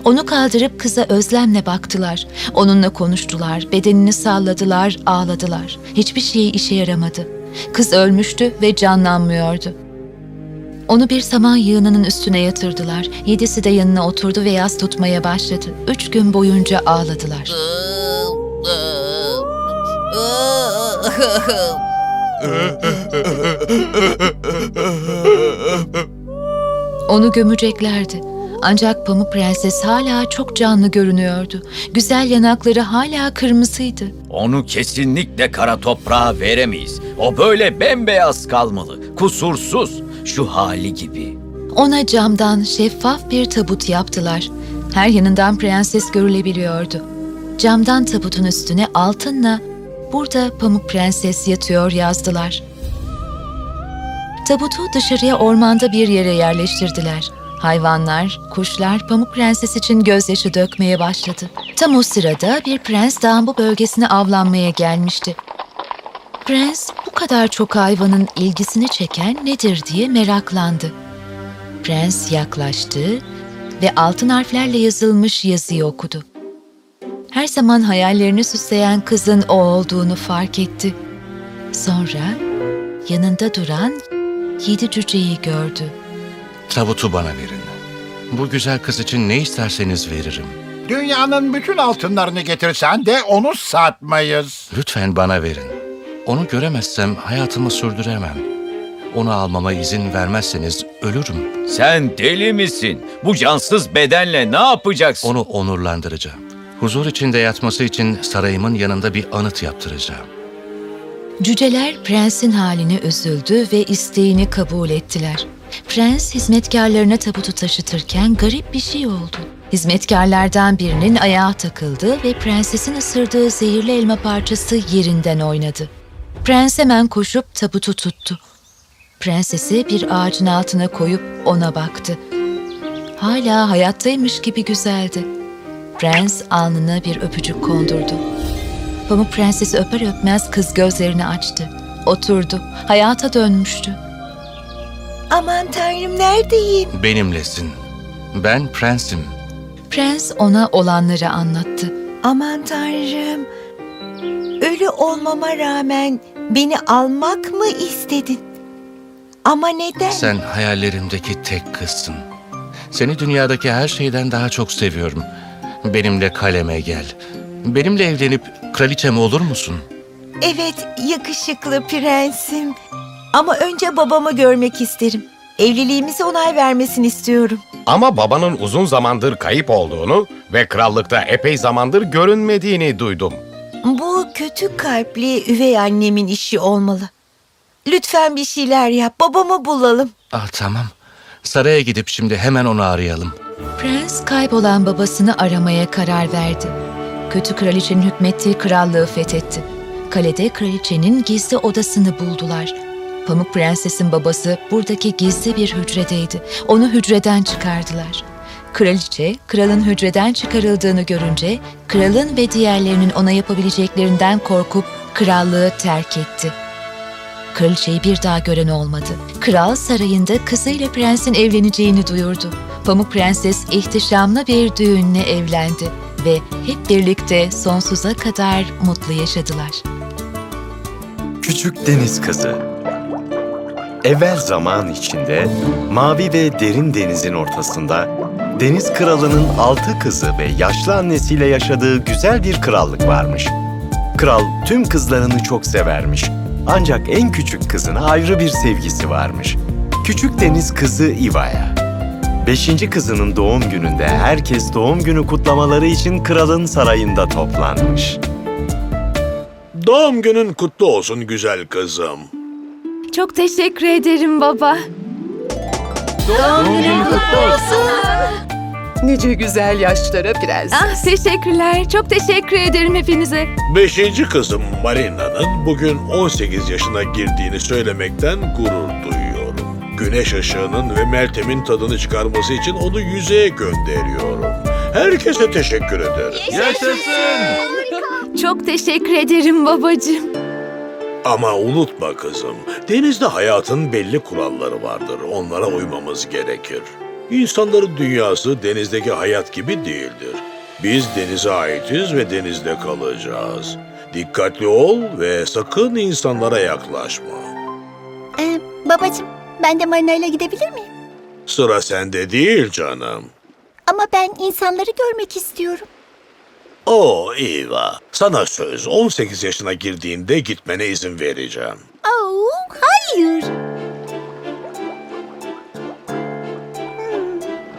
Onu kaldırıp kıza özlemle baktılar. Onunla konuştular, bedenini salladılar, ağladılar. Hiçbir şey işe yaramadı. Kız ölmüştü ve canlanmıyordu. Onu bir saman yığınının üstüne yatırdılar. Yedisi de yanına oturdu ve yas tutmaya başladı. Üç gün boyunca ağladılar. Onu gömeceklerdi. Ancak Pamuk Prenses hala çok canlı görünüyordu. Güzel yanakları hala kırmızıydı. Onu kesinlikle kara toprağa veremeyiz. O böyle bembeyaz kalmalı. Kusursuz. Şu hali gibi. Ona camdan şeffaf bir tabut yaptılar. Her yanından prenses görülebiliyordu. Camdan tabutun üstüne altınla "Burada Pamuk Prenses yatıyor." yazdılar. Tabutu dışarıya ormanda bir yere yerleştirdiler. Hayvanlar, kuşlar Pamuk Prenses için gözyaşı dökmeye başladı. Tam o sırada bir prens dağın bu bölgesine avlanmaya gelmişti. Prens bu kadar çok hayvanın ilgisini çeken nedir diye meraklandı. Prens yaklaştı ve altın harflerle yazılmış yazıyı okudu. Her zaman hayallerini süsleyen kızın o olduğunu fark etti. Sonra yanında duran yedi cüceyi gördü. Tabutu bana verin. Bu güzel kız için ne isterseniz veririm. Dünyanın bütün altınlarını getirsen de onu satmayız. Lütfen bana verin. Onu göremezsem hayatımı sürdüremem. Onu almama izin vermezseniz ölürüm. Sen deli misin? Bu cansız bedenle ne yapacaksın? Onu onurlandıracağım. Huzur içinde yatması için sarayımın yanında bir anıt yaptıracağım. Cüceler prensin haline üzüldü ve isteğini kabul ettiler. Prens hizmetkarlarına tabutu taşıtırken garip bir şey oldu. Hizmetkarlardan birinin ayağı takıldı ve prensesin ısırdığı zehirli elma parçası yerinden oynadı. Prens hemen koşup tabutu tuttu. Prensesi bir ağacın altına koyup ona baktı. Hala hayattaymış gibi güzeldi. Prens alnına bir öpücük kondurdu. Pamuk Prensesi öper öpmez kız gözlerini açtı. Oturdu. Hayata dönmüştü. Aman tanrım neredeyim? Benimlesin. Ben prensim. Prens ona olanları anlattı. Aman tanrım. Ölü olmama rağmen beni almak mı istedin? Ama neden? Sen hayallerimdeki tek kızsın. Seni dünyadaki her şeyden daha çok seviyorum. Benimle kaleme gel. Benimle evlenip kraliçem olur musun? Evet, yakışıklı prensim. Ama önce babamı görmek isterim. Evliliğimize onay vermesini istiyorum. Ama babanın uzun zamandır kayıp olduğunu ve krallıkta epey zamandır görünmediğini duydum. Bu kötü kalpli üvey annemin işi olmalı. Lütfen bir şeyler yap, babamı bulalım. Ah tamam. Saraya gidip şimdi hemen onu arayalım. Prens kaybolan babasını aramaya karar verdi. Kötü kraliçenin hükmettiği krallığı fethetti. Kalede kraliçenin gizli odasını buldular. Pamuk Prenses'in babası buradaki gizli bir hücredeydi. Onu hücreden çıkardılar. Kraliçe, kralın hücreden çıkarıldığını görünce, kralın ve diğerlerinin ona yapabileceklerinden korkup krallığı terk etti. Kraliçeyi bir daha gören olmadı. Kral sarayında kızıyla prensin evleneceğini duyurdu. Pamuk Prenses ihtişamlı bir düğünle evlendi ve hep birlikte sonsuza kadar mutlu yaşadılar. Küçük Deniz Kızı Evvel zaman içinde mavi ve derin denizin ortasında Deniz Kralı'nın altı kızı ve yaşlı annesiyle yaşadığı güzel bir krallık varmış. Kral tüm kızlarını çok severmiş. Ancak en küçük kızına ayrı bir sevgisi varmış. Küçük Deniz kızı Iva'ya. Beşinci kızının doğum gününde herkes doğum günü kutlamaları için kralın sarayında toplanmış. Doğum günün kutlu olsun güzel kızım. Çok teşekkür ederim baba. Doğum günün kutlu olsun. Nice güzel yaşlara prenses. Ah teşekkürler. Çok teşekkür ederim hepinize. Beşinci kızım Marina'nın bugün 18 yaşına girdiğini söylemekten gurur duyuyorum. Güneş ışığının ve Meltem'in tadını çıkarması için onu yüzeye gönderiyorum. Herkese teşekkür ederim. Çok teşekkür ederim babacığım. Ama unutma kızım, denizde hayatın belli kuralları vardır. Onlara uymamız gerekir. İnsanların dünyası denizdeki hayat gibi değildir. Biz denize aitiz ve denizde kalacağız. Dikkatli ol ve sakın insanlara yaklaşma. Ee, babacığım, ben de Marina ile gidebilir miyim? Sıra sende değil canım. Ama ben insanları görmek istiyorum. Oo Eva, sana söz 18 yaşına girdiğinde gitmene izin vereceğim. Oo, hayır.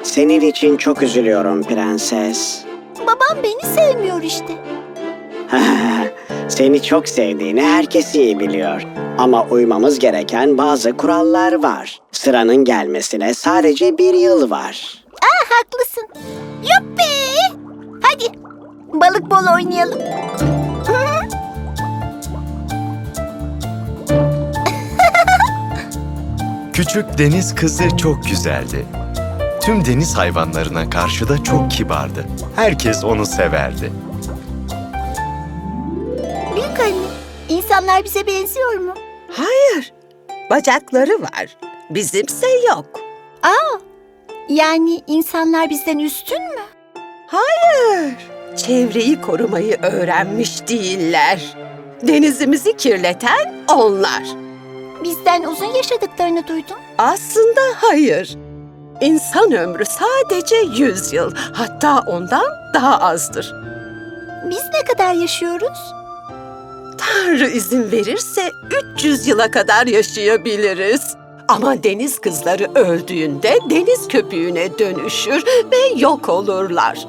Senin için çok üzülüyorum prenses. Babam beni sevmiyor işte. Seni çok sevdiğini herkes iyi biliyor. Ama uymamız gereken bazı kurallar var. Sıranın gelmesine sadece bir yıl var. Aa, haklısın. Yuppi! Hadi, balık bol oynayalım. Küçük deniz kızı çok güzeldi. Tüm deniz hayvanlarına karşı da çok kibardı. Herkes onu severdi. Büyük anne, insanlar bize benziyor mu? Hayır. Bacakları var. Bizimse yok. Aa, yani insanlar bizden üstün mü? Hayır. Çevreyi korumayı öğrenmiş değiller. Denizimizi kirleten onlar. Bizden uzun yaşadıklarını duydum. Aslında hayır. İnsan ömrü sadece yüz yıl, hatta ondan daha azdır. Biz ne kadar yaşıyoruz? Tanrı izin verirse 300 yıla kadar yaşayabiliriz. Ama deniz kızları öldüğünde deniz köpüğüne dönüşür ve yok olurlar.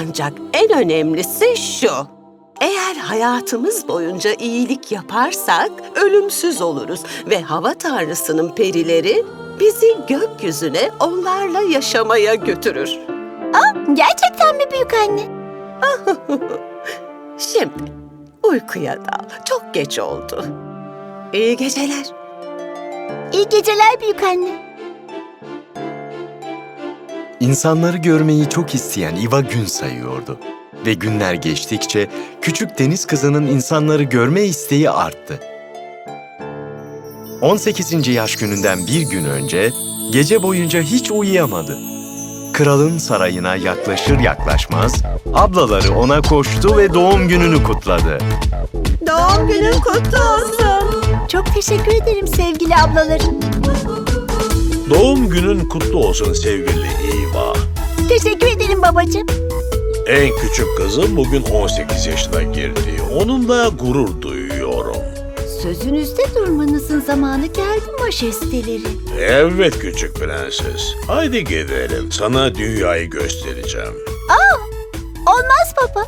Ancak en önemlisi şu. Eğer hayatımız boyunca iyilik yaparsak ölümsüz oluruz ve hava tanrısının perileri bizi gökyüzüne onlarla yaşamaya götürür. Aa, gerçekten mi büyük anne? Şimdi uykuya dal. Çok geç oldu. İyi geceler. İyi geceler büyük anne. İnsanları görmeyi çok isteyen Iva gün sayıyordu. Ve günler geçtikçe küçük deniz kızının insanları görme isteği arttı. 18. yaş gününden bir gün önce gece boyunca hiç uyuyamadı. Kralın sarayına yaklaşır yaklaşmaz ablaları ona koştu ve doğum gününü kutladı. Doğum günün kutlu olsun. Çok teşekkür ederim sevgili ablalarım. Doğum günün kutlu olsun sevgili Eva. Teşekkür ederim babacığım. En küçük kızım bugün 18 yaşına girdi. Onunla gurur duyuyorum. Sözünüzde durmanızın zamanı geldi majesteleri. Evet küçük prenses. Haydi gidelim. Sana dünyayı göstereceğim. Aa, olmaz baba.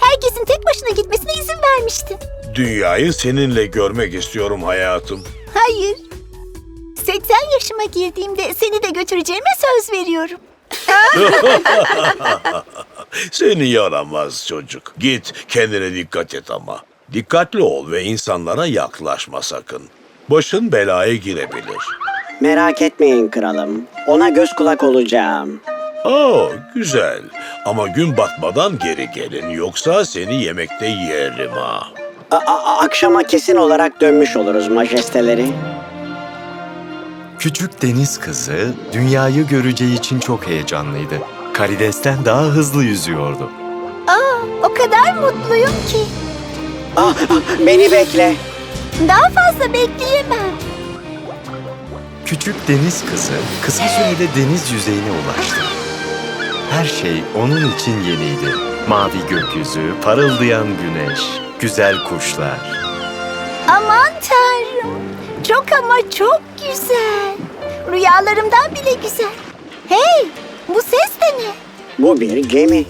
Herkesin tek başına gitmesine izin vermiştin. Dünyayı seninle görmek istiyorum hayatım. Hayır. 80 yaşıma girdiğimde seni de götüreceğime söz veriyorum. Seni yaramaz çocuk. Git kendine dikkat et ama. Dikkatli ol ve insanlara yaklaşma sakın. Başın belaya girebilir. Merak etmeyin kralım. Ona göz kulak olacağım. Oo, güzel. Ama gün batmadan geri gelin yoksa seni yemekte yerim ha. A- a- akşama kesin olarak dönmüş oluruz majesteleri. Küçük deniz kızı dünyayı göreceği için çok heyecanlıydı. Karides'ten daha hızlı yüzüyordu. Aa, o kadar mutluyum ki. Ah, ah, beni bekle. Daha fazla bekleyemem. Küçük deniz kızı kısa sürede deniz yüzeyine ulaştı. Her şey onun için yeniydi. Mavi gökyüzü, parıldayan güneş, güzel kuşlar. Aman tanrım. Çok ama çok güzel. Rüyalarımdan bile güzel. Hey, bu ses de ne? Bu bir gemi.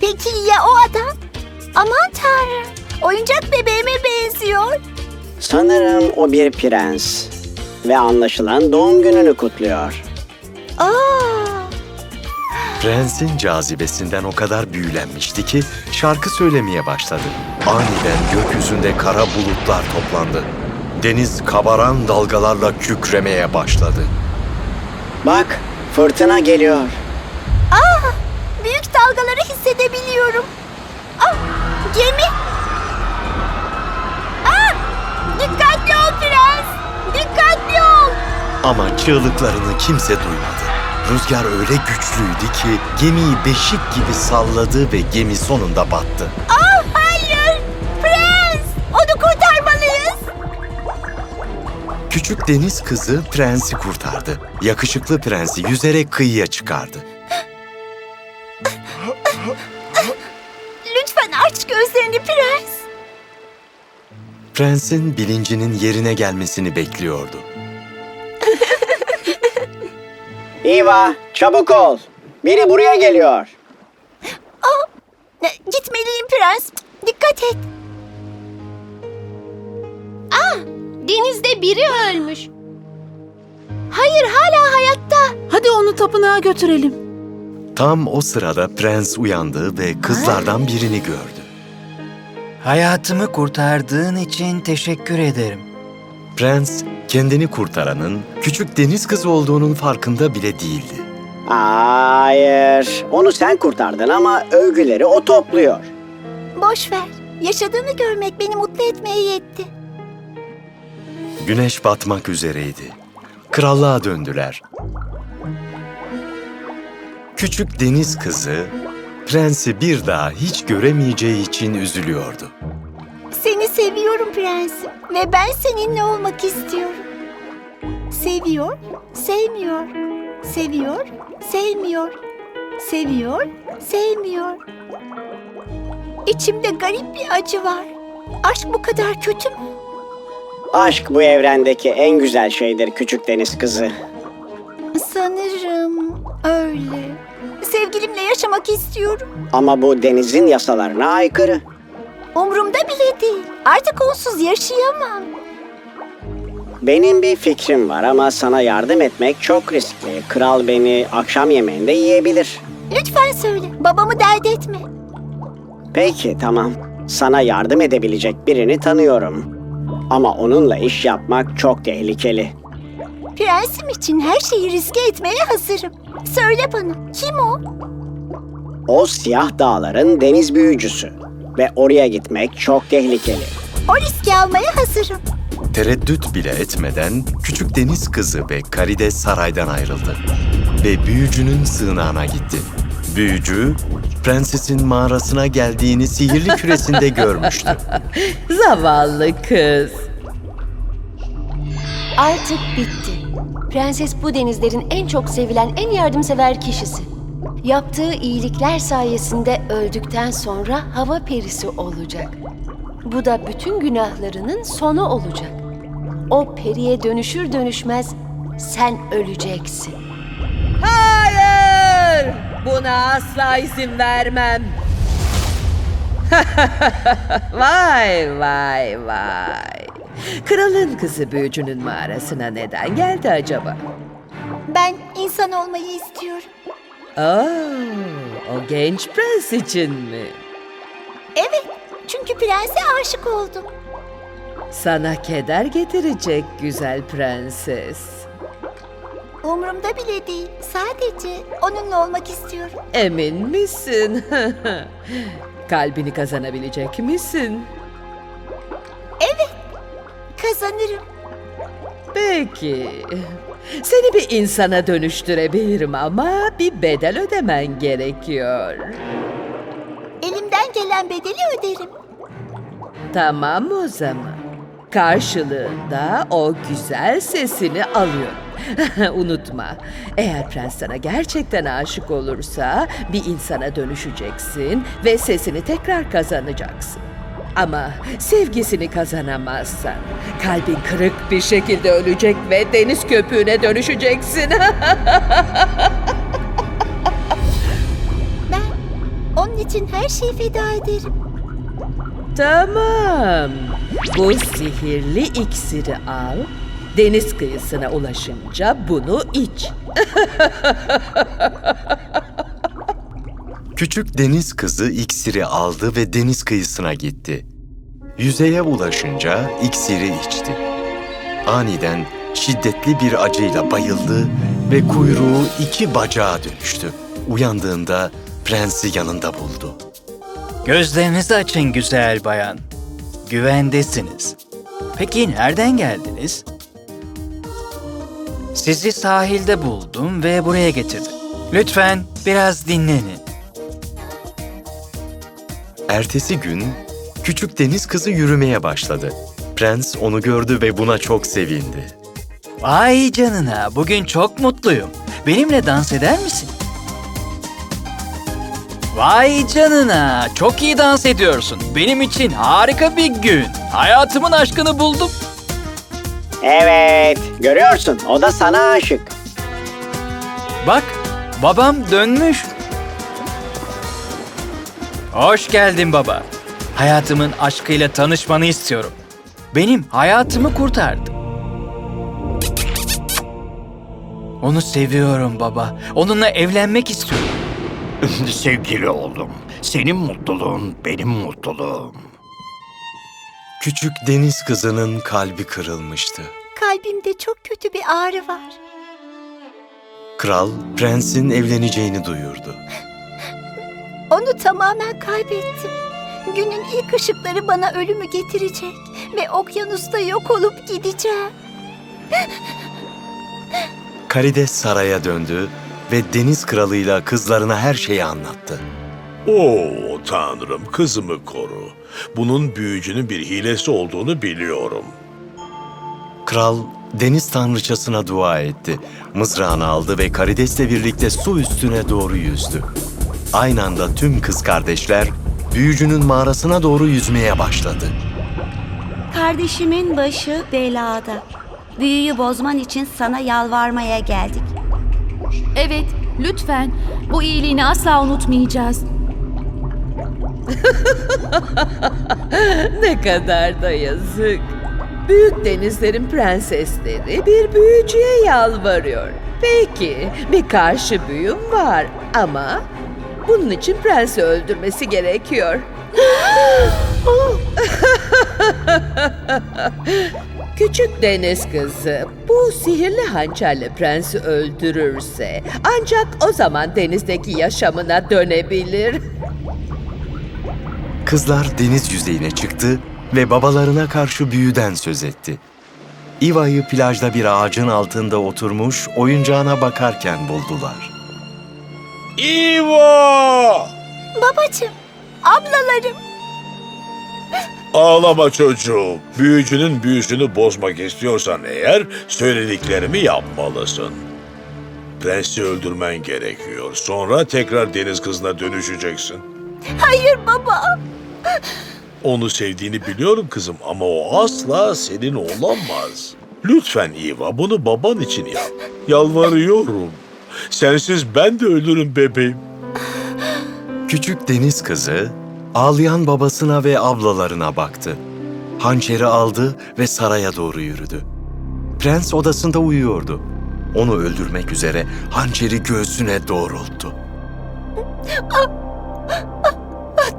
Peki ya o adam? Aman tanrım. Oyuncak bebeğime benziyor. Sanırım o bir prens. Ve anlaşılan doğum gününü kutluyor. Aa, Prensin cazibesinden o kadar büyülenmişti ki şarkı söylemeye başladı. Aniden gökyüzünde kara bulutlar toplandı. Deniz kabaran dalgalarla kükremeye başladı. Bak, fırtına geliyor. aa, büyük dalgaları hissedebiliyorum. Aa, gemi. Ama çığlıklarını kimse duymadı. Rüzgar öyle güçlüydü ki gemiyi beşik gibi salladı ve gemi sonunda battı. Aa, hayır. Prens. Onu kurtarmalıyız. Küçük deniz kızı prensi kurtardı. Yakışıklı prensi yüzerek kıyıya çıkardı. Lütfen aç gözlerini prens. Prensin bilincinin yerine gelmesini bekliyordu. Eva, çabuk ol. Biri buraya geliyor. Aa, e, gitmeliyim prens. Dikkat et. Ah, denizde biri ölmüş. Hayır, hala hayatta. Hadi onu tapınağa götürelim. Tam o sırada prens uyandı ve kızlardan birini gördü. Hayatımı kurtardığın için teşekkür ederim. Prens, kendini kurtaranın küçük deniz kızı olduğunun farkında bile değildi. Hayır, onu sen kurtardın ama övgüleri o topluyor. Boş ver. Yaşadığını görmek beni mutlu etmeye yetti. Güneş batmak üzereydi. Krallığa döndüler. Küçük deniz kızı, prensi bir daha hiç göremeyeceği için üzülüyordu. Seni seviyorum prensim ve ben seninle olmak istiyorum. Seviyor, sevmiyor. Seviyor, sevmiyor. Seviyor, sevmiyor. İçimde garip bir acı var. Aşk bu kadar kötü mü? Aşk bu evrendeki en güzel şeydir küçük deniz kızı. Sanırım öyle. Sevgilimle yaşamak istiyorum. Ama bu denizin yasalarına aykırı. Umrumda bile değil. Artık onsuz yaşayamam. Benim bir fikrim var ama sana yardım etmek çok riskli. Kral beni akşam yemeğinde yiyebilir. Lütfen söyle. Babamı dert etme. Peki tamam. Sana yardım edebilecek birini tanıyorum. Ama onunla iş yapmak çok tehlikeli. Prensim için her şeyi riske etmeye hazırım. Söyle bana, kim o? O siyah dağların deniz büyücüsü. Ve oraya gitmek çok tehlikeli. O riski almaya hazırım. Tereddüt bile etmeden küçük deniz kızı ve Karide saraydan ayrıldı. Ve büyücünün sığınağına gitti. Büyücü, prensesin mağarasına geldiğini sihirli küresinde görmüştü. Zavallı kız. Artık bitti. Prenses bu denizlerin en çok sevilen, en yardımsever kişisi. Yaptığı iyilikler sayesinde öldükten sonra hava perisi olacak. Bu da bütün günahlarının sonu olacak. O periye dönüşür dönüşmez sen öleceksin. Hayır! Buna asla izin vermem. vay vay vay. Kralın kızı büyücünün mağarasına neden geldi acaba? Ben insan olmayı istiyorum. Aa, o genç prens için mi? Evet, çünkü prense aşık oldum. Sana keder getirecek güzel prenses. Umurumda bile değil. Sadece onunla olmak istiyorum. Emin misin? Kalbini kazanabilecek misin? Evet, kazanırım. Peki. Seni bir insana dönüştürebilirim ama bir bedel ödemen gerekiyor. Elimden gelen bedeli öderim. Tamam o zaman. Karşılığında o güzel sesini alıyorum. Unutma, eğer prens sana gerçekten aşık olursa bir insana dönüşeceksin ve sesini tekrar kazanacaksın. Ama sevgisini kazanamazsan kalbin kırık bir şekilde ölecek ve deniz köpüğüne dönüşeceksin. Onun için her şeyi feda ederim. Tamam. Bu sihirli iksiri al. Deniz kıyısına ulaşınca bunu iç. Küçük deniz kızı iksiri aldı ve deniz kıyısına gitti. Yüzeye ulaşınca iksiri içti. Aniden şiddetli bir acıyla bayıldı ve kuyruğu iki bacağa dönüştü. Uyandığında prensi yanında buldu. Gözlerinizi açın güzel bayan. Güvendesiniz. Peki nereden geldiniz? Sizi sahilde buldum ve buraya getirdim. Lütfen biraz dinlenin. Ertesi gün küçük deniz kızı yürümeye başladı. Prens onu gördü ve buna çok sevindi. Vay canına, bugün çok mutluyum. Benimle dans eder misin? Vay canına, çok iyi dans ediyorsun. Benim için harika bir gün. Hayatımın aşkını buldum. Evet, görüyorsun o da sana aşık. Bak, babam dönmüş. Hoş geldin baba. Hayatımın aşkıyla tanışmanı istiyorum. Benim hayatımı kurtardı. Onu seviyorum baba. Onunla evlenmek istiyorum. Sevgili oğlum, senin mutluluğun benim mutluluğum. Küçük deniz kızının kalbi kırılmıştı. Kalbimde çok kötü bir ağrı var. Kral prensin evleneceğini duyurdu. Onu tamamen kaybettim. Günün ilk ışıkları bana ölümü getirecek ve okyanusta yok olup gideceğim. Karides saraya döndü ve deniz kralıyla kızlarına her şeyi anlattı. Oo tanrım kızımı koru. Bunun büyücünün bir hilesi olduğunu biliyorum. Kral deniz tanrıçasına dua etti. Mızrağını aldı ve Karides'le birlikte su üstüne doğru yüzdü. Aynı anda tüm kız kardeşler büyücünün mağarasına doğru yüzmeye başladı. Kardeşimin başı belada. Büyüyü bozman için sana yalvarmaya geldik. Evet, lütfen. Bu iyiliğini asla unutmayacağız. ne kadar da yazık. Büyük denizlerin prensesleri bir büyücüye yalvarıyor. Peki, bir karşı büyüm var ama bunun için prensi öldürmesi gerekiyor. Küçük deniz kızı bu sihirli hançerle prensi öldürürse ancak o zaman denizdeki yaşamına dönebilir. Kızlar deniz yüzeyine çıktı ve babalarına karşı büyüden söz etti. Iva'yı plajda bir ağacın altında oturmuş oyuncağına bakarken buldular. İva! Babacığım, ablalarım. Ağlama çocuğum. Büyücünün büyüsünü bozmak istiyorsan eğer söylediklerimi yapmalısın. Prensi öldürmen gerekiyor. Sonra tekrar deniz kızına dönüşeceksin. Hayır baba. Onu sevdiğini biliyorum kızım ama o asla senin olamaz. Lütfen Eva bunu baban için yap. Yalvarıyorum. Sensiz ben de ölürüm bebeğim. Küçük deniz kızı ağlayan babasına ve ablalarına baktı. Hançeri aldı ve saraya doğru yürüdü. Prens odasında uyuyordu. Onu öldürmek üzere hançeri göğsüne doğrulttu. Ah,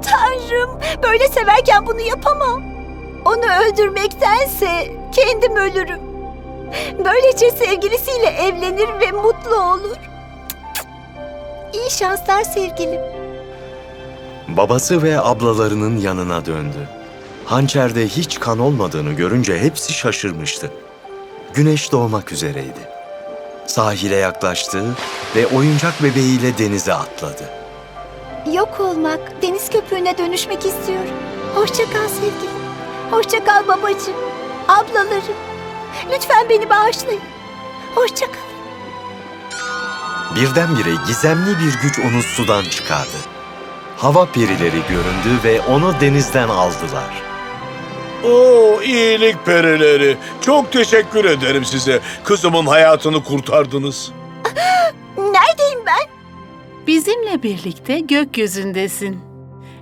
Tanrım, böyle severken bunu yapamam. Onu öldürmektense kendim ölürüm. Böylece sevgilisiyle evlenir ve mutlu olur. İyi şanslar sevgilim. Babası ve ablalarının yanına döndü. Hançerde hiç kan olmadığını görünce hepsi şaşırmıştı. Güneş doğmak üzereydi. Sahile yaklaştı ve oyuncak bebeğiyle denize atladı. Yok olmak, deniz köpüğüne dönüşmek istiyorum. Hoşça kal sevgilim. Hoşça kal babacığım, ablalarım. Lütfen beni bağışlayın. Hoşça kal. Birdenbire gizemli bir güç onu sudan çıkardı. Hava perileri göründü ve onu denizden aldılar. Oo iyilik perileri. Çok teşekkür ederim size. Kızımın hayatını kurtardınız. Neredeyim ben? Bizimle birlikte gökyüzündesin.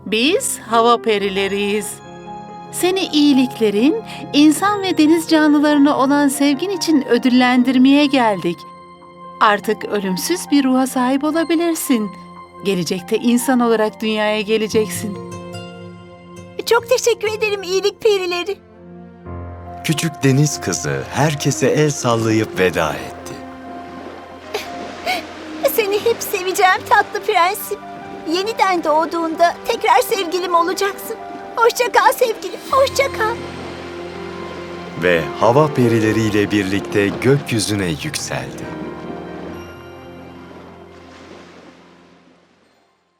Biz hava perileriyiz. Seni iyiliklerin, insan ve deniz canlılarına olan sevgin için ödüllendirmeye geldik. Artık ölümsüz bir ruha sahip olabilirsin. Gelecekte insan olarak dünyaya geleceksin. Çok teşekkür ederim iyilik perileri. Küçük deniz kızı herkese el sallayıp veda etti. Seni hep seveceğim tatlı prensim. Yeniden doğduğunda tekrar sevgilim olacaksın. Hoşça kal sevgilim, hoşça kal. Ve hava perileriyle birlikte gökyüzüne yükseldi.